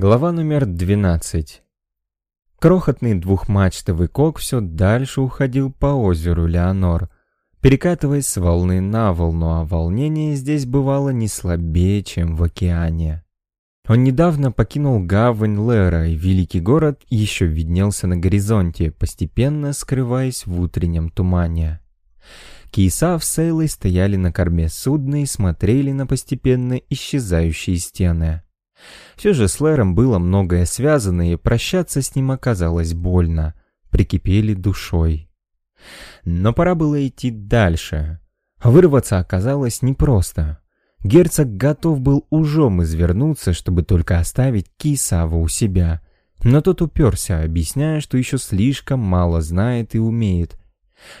Глава номер 12. Крохотный двухмачтовый кок все дальше уходил по озеру Леонор, перекатываясь с волны на волну, а волнение здесь бывало не слабее, чем в океане. Он недавно покинул гавань Лера, и великий город еще виднелся на горизонте, постепенно скрываясь в утреннем тумане. Киесав с Сейлой стояли на корме судна и смотрели на постепенно исчезающие стены. Все же с Лэром было многое связано, и прощаться с ним оказалось больно. Прикипели душой. Но пора было идти дальше. Вырваться оказалось непросто. Герцог готов был ужом извернуться, чтобы только оставить Кисава у себя. Но тот уперся, объясняя, что еще слишком мало знает и умеет.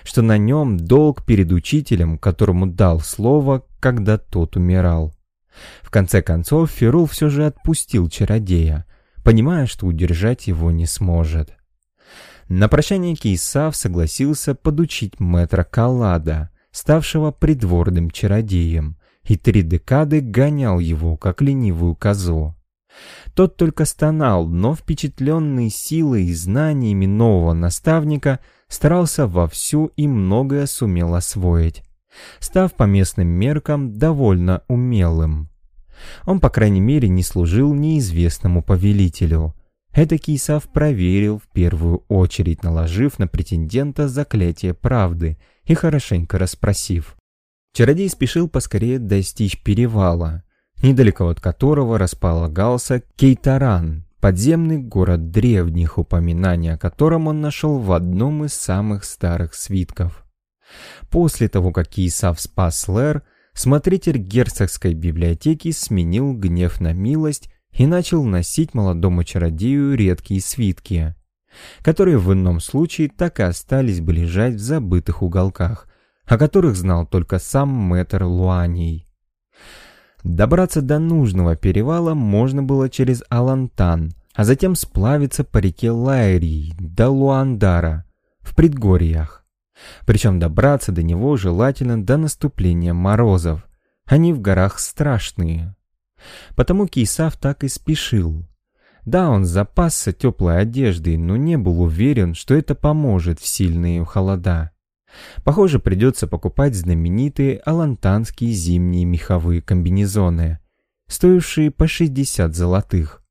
Что на нем долг перед учителем, которому дал слово, когда тот умирал. В конце концов, Ферул все же отпустил чародея, понимая, что удержать его не сможет. На прощание Кейсав согласился подучить мэтра Каллада, ставшего придворным чародеем, и три декады гонял его, как ленивую козу. Тот только стонал, но впечатленный силой и знаниями нового наставника старался вовсю и многое сумел освоить став по местным меркам довольно умелым. Он, по крайней мере, не служил неизвестному повелителю. Это Кисав проверил в первую очередь, наложив на претендента заклятие правды и хорошенько расспросив. Чародей спешил поскорее достичь перевала, недалеко от которого располагался Кейтаран, подземный город древних, упоминания о котором он нашел в одном из самых старых свитков. После того, как Киесав спас Лэр, смотритель герцогской библиотеки сменил гнев на милость и начал носить молодому чародею редкие свитки, которые в ином случае так и остались бы лежать в забытых уголках, о которых знал только сам мэтр Луаний. Добраться до нужного перевала можно было через Алантан, а затем сплавиться по реке Лайрии до Луандара в предгорьях. Причем добраться до него желательно до наступления морозов. Они в горах страшные. Потому Кейсав так и спешил. Да, он запасся теплой одеждой, но не был уверен, что это поможет в сильные холода. Похоже, придется покупать знаменитые алантанские зимние меховые комбинезоны, стоившие по 60 золотых.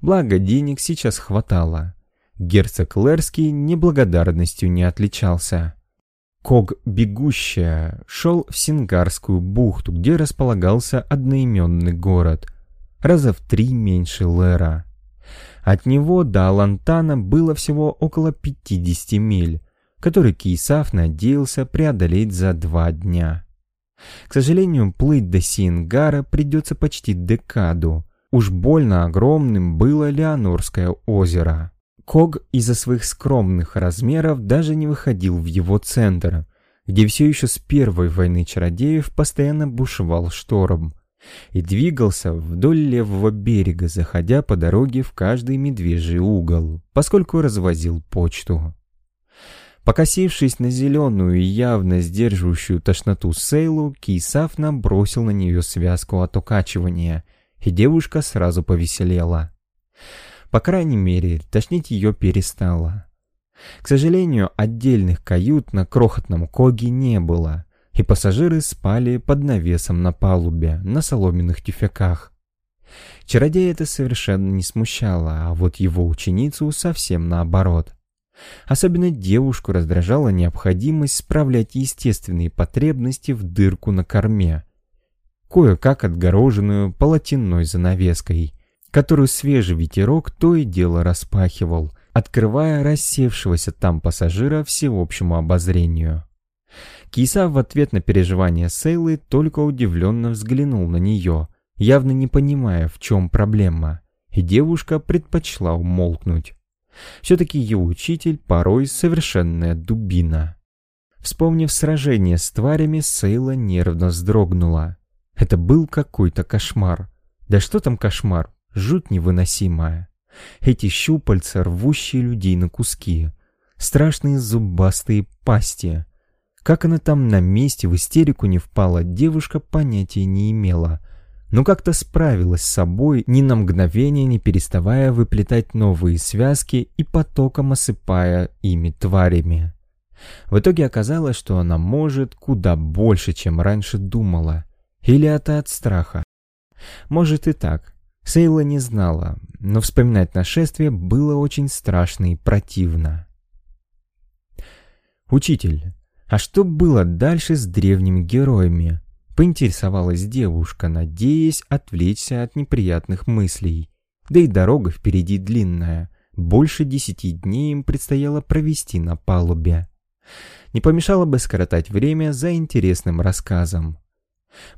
Благо, денег сейчас хватало. Герцог Лерский неблагодарностью не отличался. Ког Бегущая шел в Сингарскую бухту, где располагался одноименный город, раза в три меньше Лера. От него до Алантана было всего около 50 миль, которые Кейсав надеялся преодолеть за два дня. К сожалению, плыть до Сингара придется почти декаду. Уж больно огромным было Леонорское озеро. Ког из-за своих скромных размеров даже не выходил в его центр, где все еще с первой войны чародеев постоянно бушевал шторм, и двигался вдоль левого берега, заходя по дороге в каждый медвежий угол, поскольку развозил почту. Покосившись на зеленую и явно сдерживающую тошноту Сейлу, Кейсаф набросил на нее связку от укачивания, и девушка сразу повеселела. По крайней мере, тошнить ее перестало. К сожалению, отдельных кают на крохотном коге не было, и пассажиры спали под навесом на палубе, на соломенных тюфяках. Чародея это совершенно не смущало, а вот его ученицу совсем наоборот. Особенно девушку раздражала необходимость справлять естественные потребности в дырку на корме, кое-как отгороженную полотенной занавеской, которую свежий ветерок то и дело распахивал, открывая рассевшегося там пассажира всеобщему обозрению. Киса в ответ на переживания Сейлы только удивленно взглянул на нее, явно не понимая, в чем проблема, и девушка предпочла умолкнуть. Все-таки ее учитель порой совершенная дубина. Вспомнив сражение с тварями, Сейла нервно вздрогнула. Это был какой-то кошмар. Да что там кошмар? Жуть невыносимая. Эти щупальца, рвущие людей на куски, страшные зубастые пасти. Как она там на месте в истерику не впала, девушка понятия не имела. но как-то справилась с собой, ни на мгновение не переставая выплетать новые связки и потоком осыпая ими тварями. В итоге оказалось, что она может куда больше, чем раньше думала. Или это от страха? Может и так. Сейла не знала, но вспоминать нашествие было очень страшно и противно. «Учитель, а что было дальше с древними героями?» Поинтересовалась девушка, надеясь отвлечься от неприятных мыслей. Да и дорога впереди длинная. Больше десяти дней им предстояло провести на палубе. Не помешало бы скоротать время за интересным рассказом.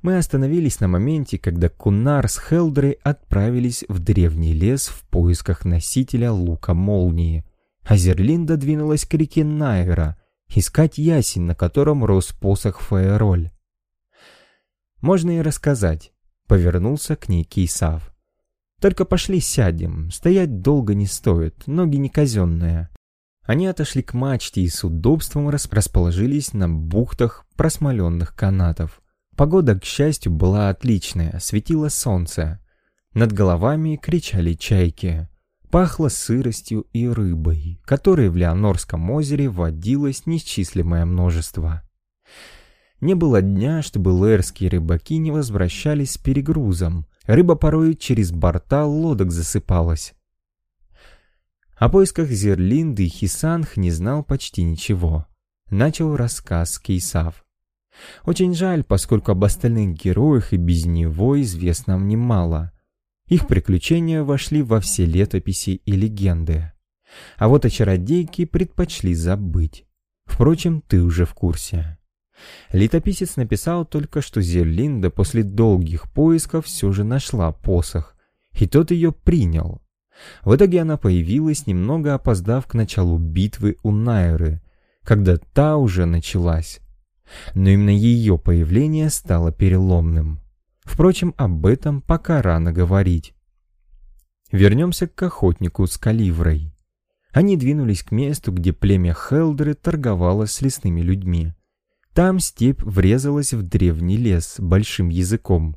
Мы остановились на моменте, когда Кунар с Хелдрой отправились в древний лес в поисках носителя лука молнии, а Зерлинда двинулась к реке Найра искать ясень, на котором рос посох Фаероль. Можно и рассказать. Повернулся к ней Кейсав. Только пошли сядем, стоять долго не стоит, ноги не казенные. Они отошли к мачте и с удобством расположились на бухтах просмоленных канатов. Погода, к счастью, была отличная, светило солнце. Над головами кричали чайки. Пахло сыростью и рыбой, которой в Леонорском озере водилось несчислимое множество. Не было дня, чтобы лэрские рыбаки не возвращались с перегрузом. Рыба порой через борта лодок засыпалась. О поисках Зерлинды Хисанх не знал почти ничего. Начал рассказ Кейсав. Очень жаль, поскольку об остальных героях и без него известно нам немало. Их приключения вошли во все летописи и легенды. А вот о чародейке предпочли забыть. Впрочем, ты уже в курсе. Летописец написал только, что Зерлинда после долгих поисков все же нашла посох, и тот ее принял. В итоге она появилась, немного опоздав к началу битвы у Найры, когда та уже началась. Но именно ее появление стало переломным. Впрочем, об этом пока рано говорить. Вернемся к охотнику с каливрой. Они двинулись к месту, где племя Хелдры торговало с лесными людьми. Там степь врезалась в древний лес большим языком.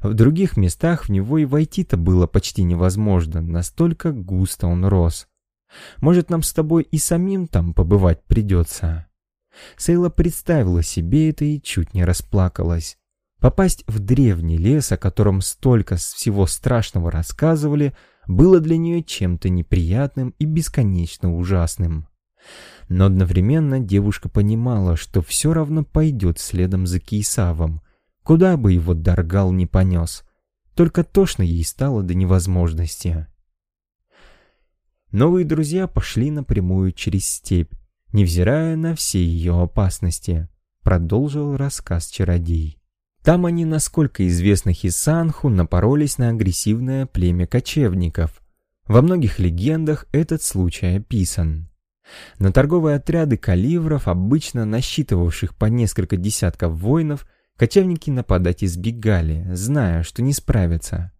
В других местах в него и войти-то было почти невозможно, настолько густо он рос. Может, нам с тобой и самим там побывать придется?» Сейла представила себе это и чуть не расплакалась. Попасть в древний лес, о котором столько всего страшного рассказывали, было для нее чем-то неприятным и бесконечно ужасным. Но одновременно девушка понимала, что все равно пойдет следом за Кейсавом, куда бы его Даргал не понес. Только тошно ей стало до невозможности. Новые друзья пошли напрямую через степь, невзирая на все ее опасности, продолжил рассказ чародей. Там они, насколько известно Хисанху, напоролись на агрессивное племя кочевников. Во многих легендах этот случай описан. На торговые отряды каливров, обычно насчитывавших по несколько десятков воинов, кочевники нападать избегали, зная, что не справятся.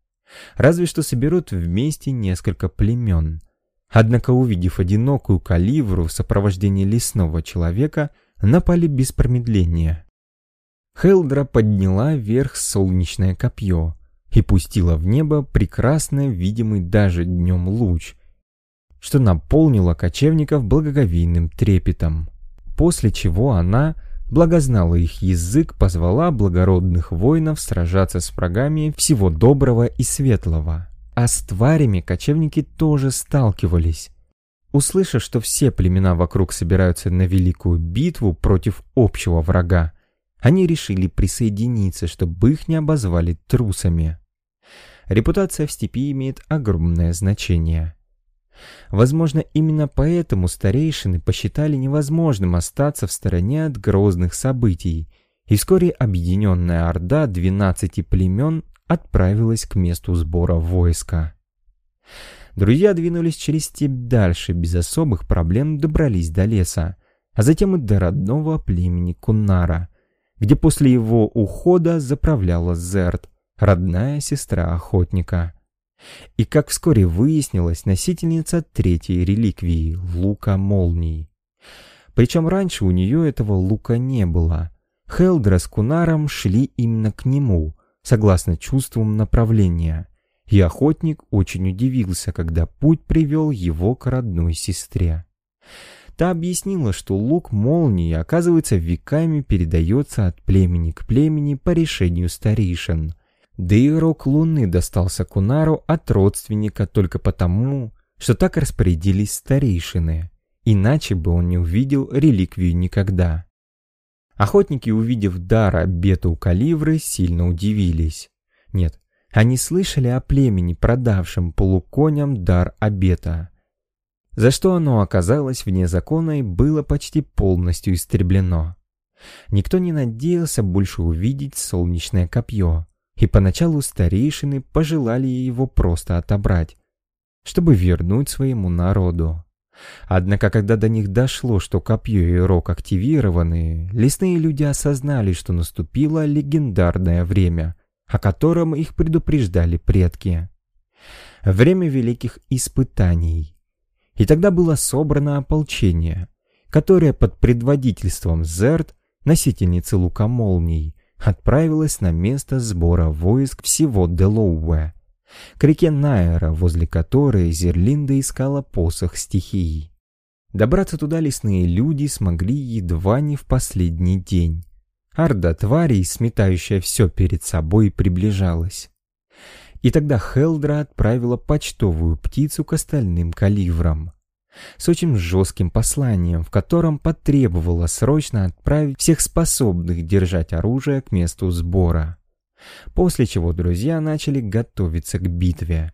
Разве что соберут вместе несколько племен. Однако, увидев одинокую каливру в сопровождении лесного человека, напали без промедления. Хелдра подняла вверх солнечное копье и пустила в небо прекрасно видимый даже днем луч, что наполнило кочевников благоговейным трепетом. После чего она, благознала их язык, позвала благородных воинов сражаться с врагами всего доброго и светлого. А с тварями кочевники тоже сталкивались. Услышав, что все племена вокруг собираются на великую битву против общего врага, они решили присоединиться, чтобы их не обозвали трусами. Репутация в степи имеет огромное значение. Возможно, именно поэтому старейшины посчитали невозможным остаться в стороне от грозных событий, и вскоре объединенная орда 12 племен отправилась к месту сбора войска. Друзья двинулись через степь дальше, без особых проблем добрались до леса, а затем и до родного племени Куннара, где после его ухода заправляла Зерт, родная сестра охотника. И, как вскоре выяснилось, носительница третьей реликвии — лука молний. Причем раньше у нее этого лука не было. Хелдра с Кунаром шли именно к нему, согласно чувствам направления, и охотник очень удивился, когда путь привел его к родной сестре. Та объяснила, что лук молнии, оказывается, веками передается от племени к племени по решению старейшин. Да и рог луны достался Кунару от родственника только потому, что так распорядились старейшины. Иначе бы он не увидел реликвию никогда. Охотники, увидев дар обета у калибры, сильно удивились. Нет, они слышали о племени, продавшем полуконям дар обета. За что оно оказалось вне закона и было почти полностью истреблено. Никто не надеялся больше увидеть солнечное копье, и поначалу старейшины пожелали его просто отобрать, чтобы вернуть своему народу. Однако, когда до них дошло, что копье и рог активированы, лесные люди осознали, что наступило легендарное время, о котором их предупреждали предки. Время великих испытаний. И тогда было собрано ополчение, которое под предводительством Зерт, носительницы лука молний, отправилось на место сбора войск всего Делоуэ, к реке Найера, возле которой Зерлинда искала посох стихий. Добраться туда лесные люди смогли едва не в последний день. Орда тварей, сметающая все перед собой, приближалась. И тогда Хелдра отправила почтовую птицу к остальным каливрам. С очень жестким посланием, в котором потребовала срочно отправить всех способных держать оружие к месту сбора. После чего друзья начали готовиться к битве.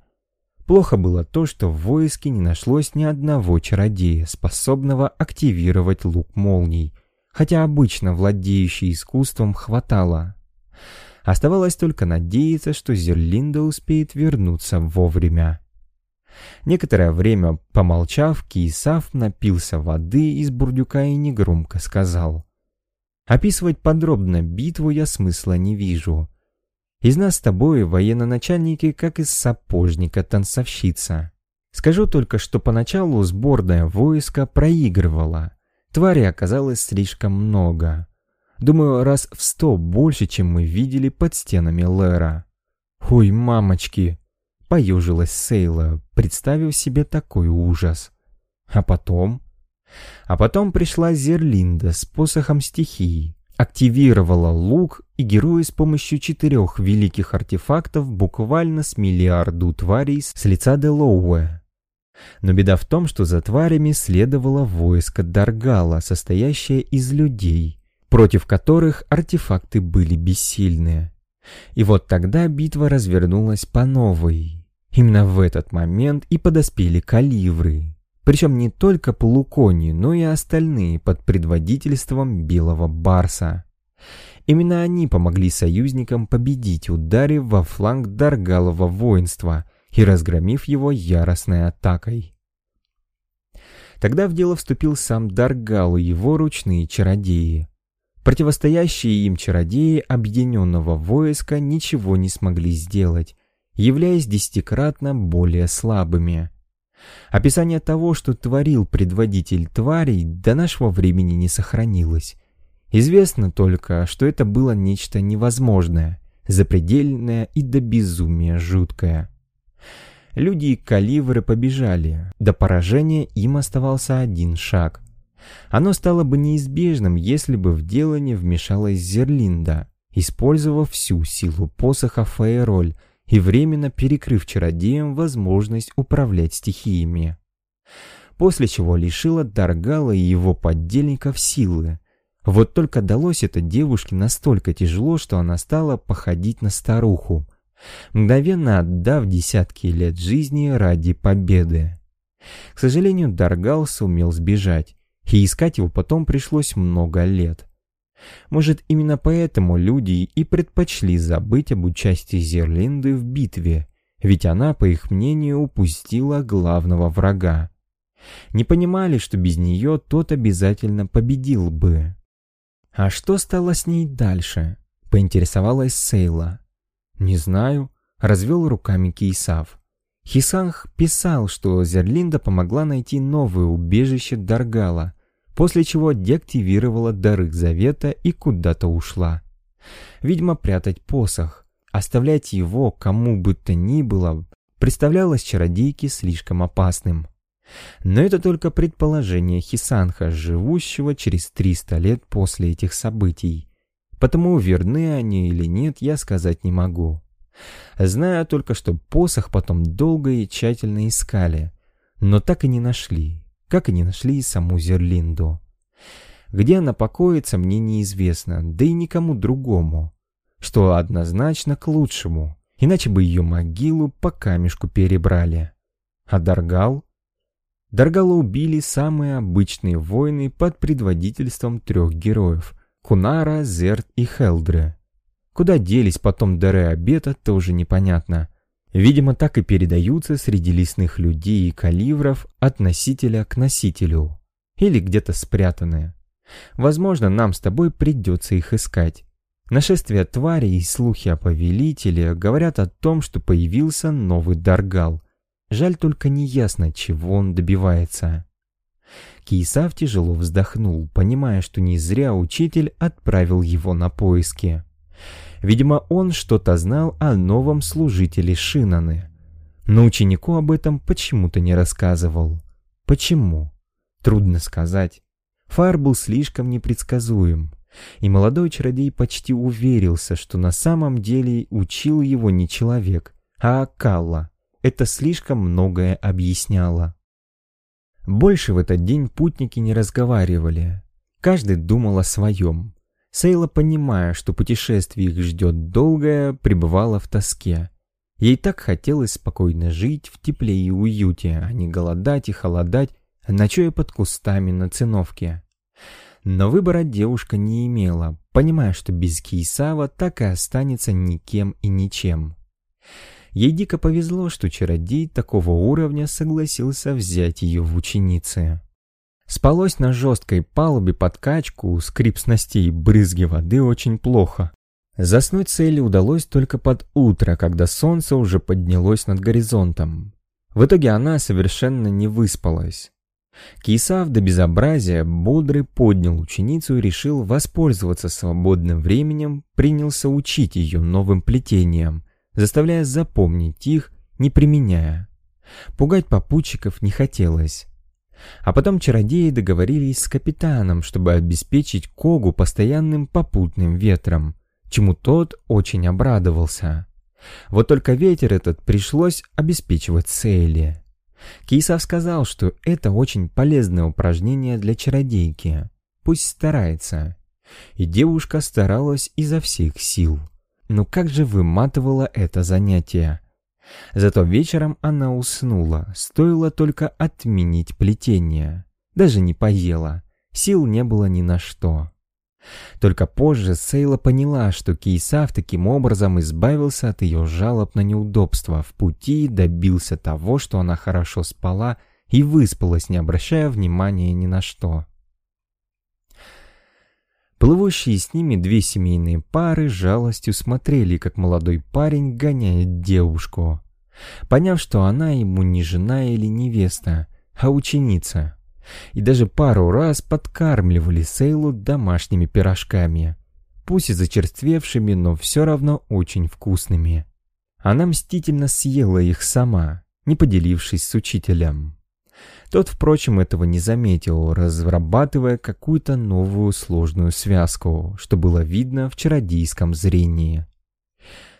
Плохо было то, что в войске не нашлось ни одного чародея, способного активировать лук молний, хотя обычно владеющий искусством хватало. Оставалось только надеяться, что Зерлинда успеет вернуться вовремя. Некоторое время помолчав, Киесав напился воды из бурдюка и негромко сказал. «Описывать подробно битву я смысла не вижу. Из нас с тобой военно-начальники, как из сапожника-танцовщица. Скажу только, что поначалу сборное войско проигрывало. Твари оказалось слишком много. Думаю, раз в сто больше, чем мы видели под стенами Лера. «Ой, мамочки!» — поюжилась Сейла, представив себе такой ужас. А потом... А потом пришла Зерлинда с посохом стихии, активировала лук, и герои с помощью четырех великих артефактов буквально смели орду тварей с лица Делоуэ. Но беда в том, что за тварями следовало войско Даргала, состоящее из людей, против которых артефакты были бессильны. И вот тогда битва развернулась по новой. Именно в этот момент и подоспели каливры. Причем не только полукони, но и остальные под предводительством Белого Барса. Именно они помогли союзникам победить, ударив во фланг Даргалова воинства и разгромив его яростной атакой. Тогда в дело вступил сам Даргал и его ручные чародеи. Противостоящие им чародеи объединенного войска ничего не смогли сделать, являясь десятикратно более слабыми. Описание того, что творил предводитель тварей, до нашего времени не сохранилось. Известно только, что это было нечто невозможное, запредельное и до безумия жуткое. Люди и каливры побежали, до поражения им оставался один шаг. Оно стало бы неизбежным, если бы в дело не вмешалась Зерлинда, использовав всю силу посоха Фаероль и временно перекрыв чародеям возможность управлять стихиями. После чего лишила Даргала и его поддельников силы. Вот только далось это девушке настолько тяжело, что она стала походить на старуху, мгновенно отдав десятки лет жизни ради победы. К сожалению, Даргал сумел сбежать, и искать его потом пришлось много лет. Может, именно поэтому люди и предпочли забыть об участии Зерлинды в битве, ведь она, по их мнению, упустила главного врага. Не понимали, что без нее тот обязательно победил бы. «А что стало с ней дальше?» — поинтересовалась Сейла. «Не знаю», — развел руками Кейсав. Хисанг писал, что Зерлинда помогла найти новое убежище Даргала — после чего деактивировала дары Завета и куда-то ушла. Видимо, прятать посох. оставлять его кому бы то ни было представлялось чародейке слишком опасным. Но это только предположение Хисанха, живущего через 300 лет после этих событий. Потому верны они или нет, я сказать не могу. Знаю только, что посох потом долго и тщательно искали, но так и не нашли, как и не нашли и саму Зерлинду. Где она покоится, мне неизвестно, да и никому другому, что однозначно к лучшему, иначе бы ее могилу по камешку перебрали. А Даргал? Даргала убили самые обычные воины под предводительством трех героев — Кунара, Зерт и Хелдре. Куда делись потом дары обета, тоже непонятно. Видимо, так и передаются среди лесных людей и каливров от носителя к носителю. Или где-то спрятанные. Возможно, нам с тобой придется их искать. Нашествие тварей и слухи о повелителе говорят о том, что появился новый Даргал. Жаль только неясно, чего он добивается. Киесав тяжело вздохнул, понимая, что не зря учитель отправил его на поиски. Видимо, он что-то знал о новом служителе Шинаны. Но ученику об этом почему-то не рассказывал. Почему? Трудно сказать. Фар был слишком непредсказуем, и молодой чародей почти уверился, что на самом деле учил его не человек, а Акалла. Это слишком многое объясняло. Больше в этот день путники не разговаривали. Каждый думал о своем. Сейла, понимая, что путешествие их ждет долгое, пребывала в тоске. Ей так хотелось спокойно жить в тепле и уюте, а не голодать и холодать, ночуя под кустами на циновке. Но выбора девушка не имела, понимая, что без Кейсава так и останется никем и ничем. Ей дико повезло, что чародей такого уровня согласился взять ее в ученицы. Спалось на жесткой палубе под качку, скрип снастей брызги воды очень плохо. Заснуть Цели удалось только под утро, когда солнце уже поднялось над горизонтом. В итоге она совершенно не выспалась. Кисав до безобразия бодрый поднял ученицу и решил воспользоваться свободным временем, принялся учить ее новым плетениям, заставляя запомнить их, не применяя. Пугать попутчиков не хотелось. А потом чародеи договорились с капитаном, чтобы обеспечить Когу постоянным попутным ветром, чему тот очень обрадовался. Вот только ветер этот пришлось обеспечивать Сейле. Кейсов сказал, что это очень полезное упражнение для чародейки. Пусть старается. И девушка старалась изо всех сил. Но как же выматывало это занятие. Зато вечером она уснула, стоило только отменить плетение. Даже не поела, сил не было ни на что. Только позже Сейла поняла, что Кейсав таким образом избавился от ее жалоб на неудобства в пути добился того, что она хорошо спала и выспалась, не обращая внимания ни на что. Плывущие с ними две семейные пары жалостью смотрели, как молодой парень гоняет девушку. Поняв, что она ему не жена или невеста, а ученица. И даже пару раз подкармливали Сейлу домашними пирожками. Пусть и зачерствевшими, но все равно очень вкусными. Она мстительно съела их сама, не поделившись с учителем. Тот, впрочем, этого не заметил, разрабатывая какую-то новую сложную связку, что было видно в чародейском зрении.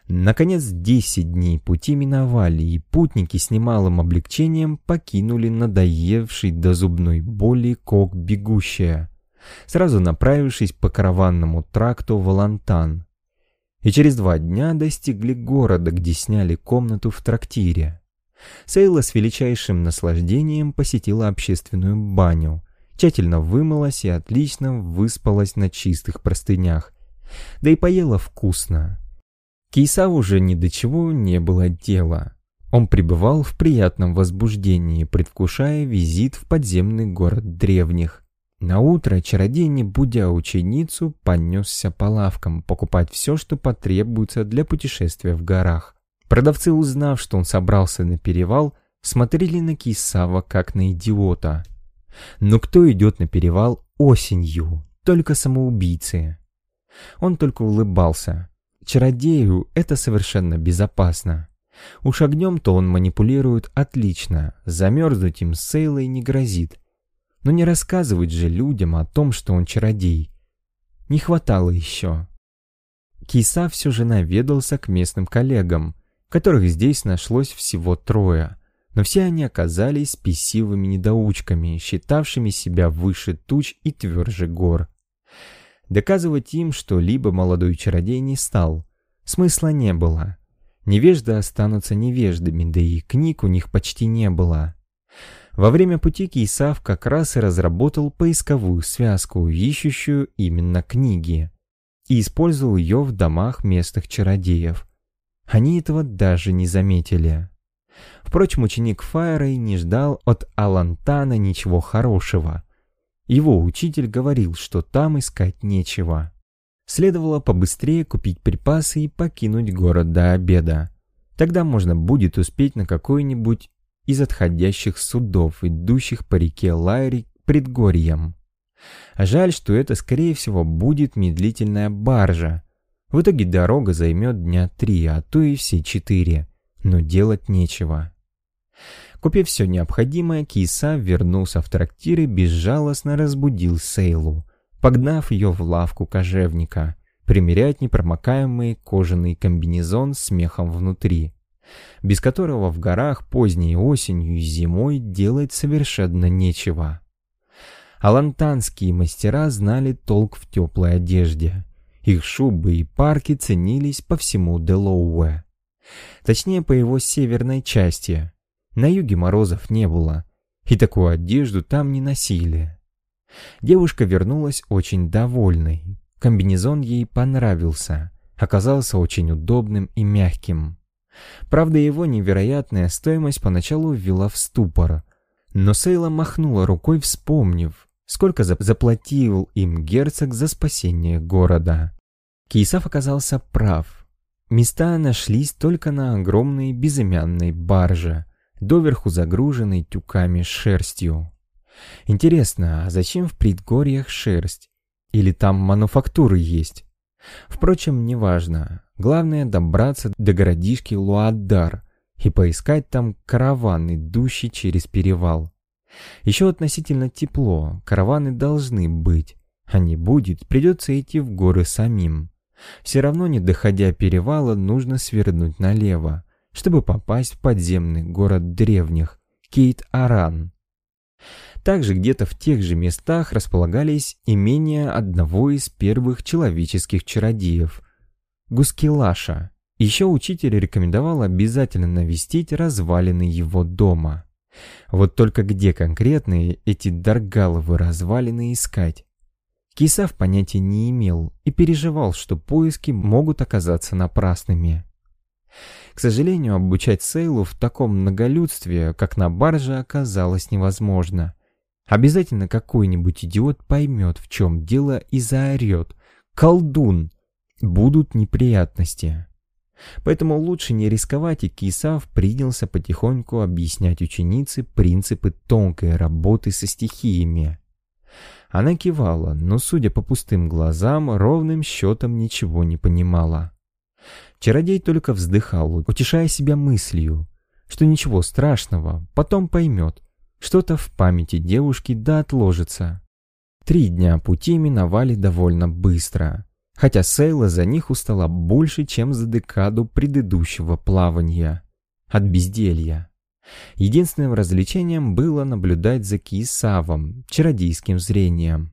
Наконец, десять дней пути миновали, и путники с немалым облегчением покинули надоевший до зубной боли кок бегущая, сразу направившись по караванному тракту в Алантан. И через два дня достигли города, где сняли комнату в трактире. Сейла с величайшим наслаждением посетила общественную баню, тщательно вымылась и отлично выспалась на чистых простынях, да и поела вкусно. Кейса уже ни до чего не было дела. Он пребывал в приятном возбуждении, предвкушая визит в подземный город древних. На утро чародей, не будя ученицу, понесся по лавкам покупать все, что потребуется для путешествия в горах. Продавцы, узнав, что он собрался на перевал, смотрели на Кисава как на идиота. Но кто идет на перевал осенью? Только самоубийцы. Он только улыбался. чародею это совершенно безопасно. Уж огнем-то он манипулирует отлично, замерзнуть им с не грозит. Но не рассказывать же людям о том, что он чародей. Не хватало еще. Киса все же наведался к местным коллегам, которых здесь нашлось всего трое, но все они оказались спесивыми недоучками, считавшими себя выше туч и тверже гор. Доказывать им что-либо молодой чародей не стал, смысла не было. Невежды останутся невеждами, да и книг у них почти не было. Во время пути Кейсав как раз и разработал поисковую связку, ищущую именно книги, и использовал ее в домах местных чародеев. Они этого даже не заметили. Впрочем, ученик Файрой не ждал от Алантана ничего хорошего. Его учитель говорил, что там искать нечего. Следовало побыстрее купить припасы и покинуть город до обеда. Тогда можно будет успеть на какой-нибудь из отходящих судов, идущих по реке Лайри. А жаль, что это, скорее всего, будет медлительная баржа. В итоге дорога займет дня три, а то и все четыре. Но делать нечего. Купив все необходимое, Киса вернулся в трактир и безжалостно разбудил Сейлу, погнав ее в лавку кожевника, примерять непромокаемый кожаный комбинезон с мехом внутри, без которого в горах поздней осенью и зимой делать совершенно нечего. Алантанские мастера знали толк в теплой одежде. Их шубы и парки ценились по всему Делоуэ. Точнее, по его северной части. На юге морозов не было, и такую одежду там не носили. Девушка вернулась очень довольной. Комбинезон ей понравился, оказался очень удобным и мягким. Правда, его невероятная стоимость поначалу ввела в ступор, но Сейла махнула рукой, вспомнив, сколько заплатил им герцог за спасение города. Кейсав оказался прав. Места нашлись только на огромной безымянной барже, доверху загруженной тюками шерстью. Интересно, а зачем в предгорьях шерсть? Или там мануфактуры есть? Впрочем, неважно. Главное добраться до городишки Луаддар и поискать там караван, идущий через перевал. Еще относительно тепло, караваны должны быть, а не будет, придется идти в горы самим. Все равно, не доходя перевала, нужно свернуть налево, чтобы попасть в подземный город древних, Кейт-Аран. Также где-то в тех же местах располагались имения одного из первых человеческих чародеев – Гускилаша. Еще учитель рекомендовал обязательно навестить развалины его дома. Вот только где конкретные эти Даргаловы развалины искать? Кисав понятия не имел и переживал, что поиски могут оказаться напрасными. К сожалению, обучать Сейлу в таком многолюдстве, как на барже, оказалось невозможно. Обязательно какой-нибудь идиот поймет, в чем дело, и заорет. «Колдун!» Будут неприятности. Поэтому лучше не рисковать, и Кисав принялся потихоньку объяснять ученице принципы тонкой работы со стихиями. Она кивала, но, судя по пустым глазам, ровным счетом ничего не понимала. Чародей только вздыхал, утешая себя мыслью, что ничего страшного, потом поймет, что-то в памяти девушки да отложится. Три дня пути миновали довольно быстро, хотя Сейла за них устала больше, чем за декаду предыдущего плавания. От безделья. Единственным развлечением было наблюдать за Киесавом, чародейским зрением.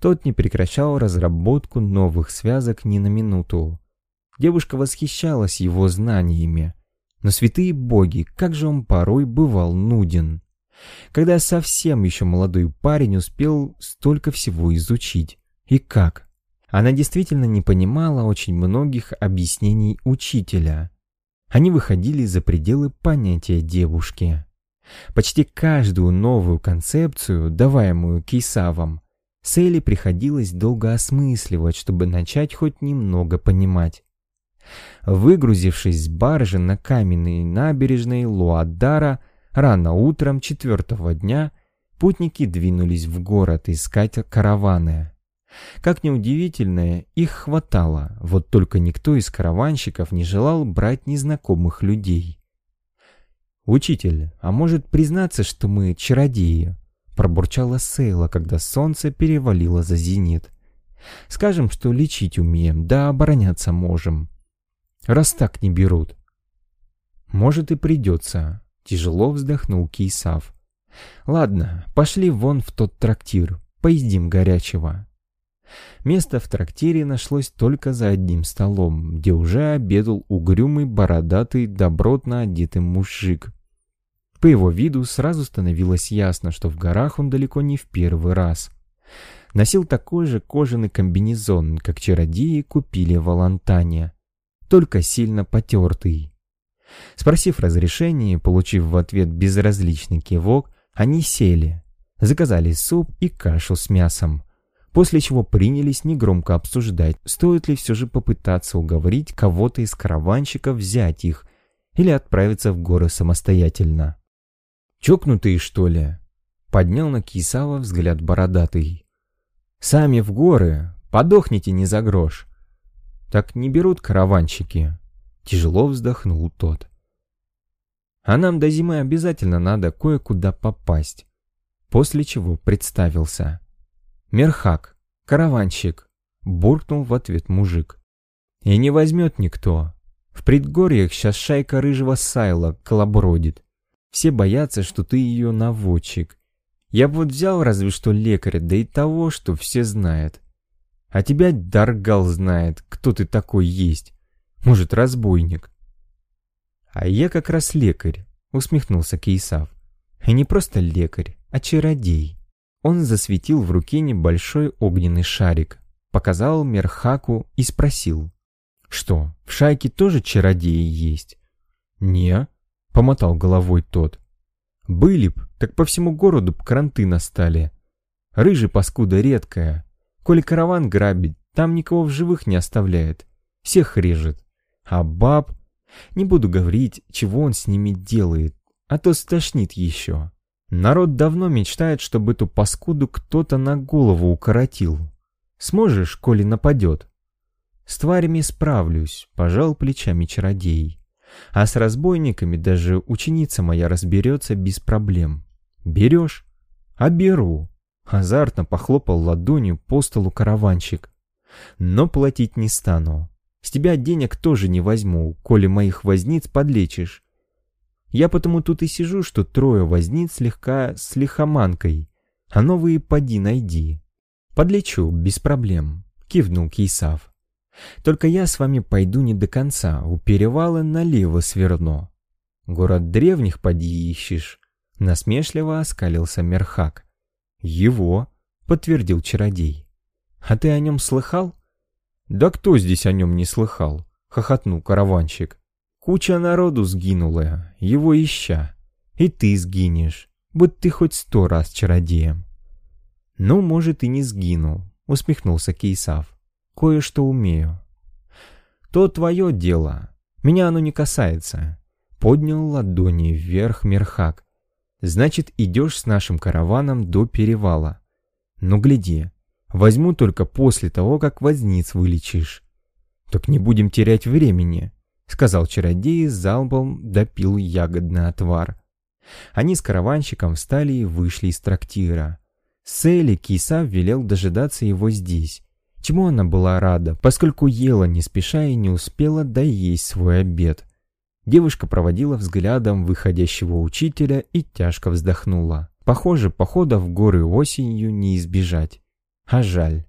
Тот не прекращал разработку новых связок ни на минуту. Девушка восхищалась его знаниями. Но святые боги, как же он порой бывал нуден. Когда совсем еще молодой парень успел столько всего изучить. И как? Она действительно не понимала очень многих объяснений учителя. Они выходили за пределы понятия девушки. Почти каждую новую концепцию, даваемую Кейсавом, Сейли приходилось долго осмысливать, чтобы начать хоть немного понимать. Выгрузившись с баржи на каменной набережной Луадара рано утром четвертого дня, путники двинулись в город искать караваны. Как неудивительно, их хватало, вот только никто из караванщиков не желал брать незнакомых людей. «Учитель, а может признаться, что мы чародеи?» пробурчала Сейла, когда солнце перевалило за зенит. «Скажем, что лечить умеем, да обороняться можем. Раз так не берут». «Может и придется», — тяжело вздохнул Кейсав. «Ладно, пошли вон в тот трактир, поедим горячего». Место в трактире нашлось только за одним столом, где уже обедал угрюмый, бородатый, добротно одетый мужик. По его виду сразу становилось ясно, что в горах он далеко не в первый раз. Носил такой же кожаный комбинезон, как чародеи купили в Алантане, только сильно потертый. Спросив разрешения и получив в ответ безразличный кивок, они сели, заказали суп и кашу с мясом, после чего принялись негромко обсуждать, стоит ли все же попытаться уговорить кого-то из караванщиков взять их или отправиться в горы самостоятельно. «Чокнутые, что ли?» — поднял на Кисава взгляд бородатый. «Сами в горы, подохните не за грош». «Так не берут караванщики», — тяжело вздохнул тот. «А нам до зимы обязательно надо кое-куда попасть». После чего представился. «Мерхак, караванщик», — буркнул в ответ мужик. «И не возьмет никто. В предгорьях сейчас шайка рыжего сайла колобродит. Все боятся, что ты ее наводчик. Я бы вот взял разве что лекаря, да и того, что все знают. А тебя Даргал знает, кто ты такой есть. Может, разбойник. А я как раз лекарь, усмехнулся Кейсав. И не просто лекарь, а чародей. Он засветил в руке небольшой огненный шарик, показал Мерхаку и спросил. Что, в шайке тоже чародеи есть? Не, — помотал головой тот. «Были б, так по всему городу б кранты настали. Рыжий паскуда редкая. Коли караван грабит, там никого в живых не оставляет. Всех режет. А баб... Не буду говорить, чего он с ними делает, а то стошнит еще. Народ давно мечтает, чтобы эту паскуду кто-то на голову укоротил. Сможешь, коли нападет?» «С тварями справлюсь», — пожал плечами чародей. А с разбойниками даже ученица моя разберется без проблем. Берешь? А беру. Азартно похлопал ладонью по столу караванщик. Но платить не стану. С тебя денег тоже не возьму, коли моих возниц подлечишь. Я потому тут и сижу, что трое возниц слегка с лихоманкой, а новые поди найди. Подлечу, без проблем, кивнул Кейсав. Только я с вами пойду не до конца, у перевала налево сверну. Город древних поди ищешь, насмешливо оскалился Мерхак. Его, подтвердил чародей. А ты о нем слыхал? Да кто здесь о нем не слыхал? Хохотнул караванщик. Куча народу сгинула, его ища. И ты сгинешь, будь ты хоть сто раз чародеем. Ну, может, и не сгинул, усмехнулся Кейсав кое-что умею. То твое дело. Меня оно не касается. Поднял ладони вверх Мерхак. Значит, идешь с нашим караваном до перевала. Ну, гляди, возьму только после того, как возниц вылечишь. Так не будем терять времени, сказал чародей и залпом допил ягодный отвар. Они с караванщиком встали и вышли из трактира. Сели Киса велел дожидаться его здесь, Чему она была рада, поскольку ела не спеша и не успела доесть свой обед. Девушка проводила взглядом выходящего учителя и тяжко вздохнула. Похоже, похода в горы осенью не избежать. А жаль.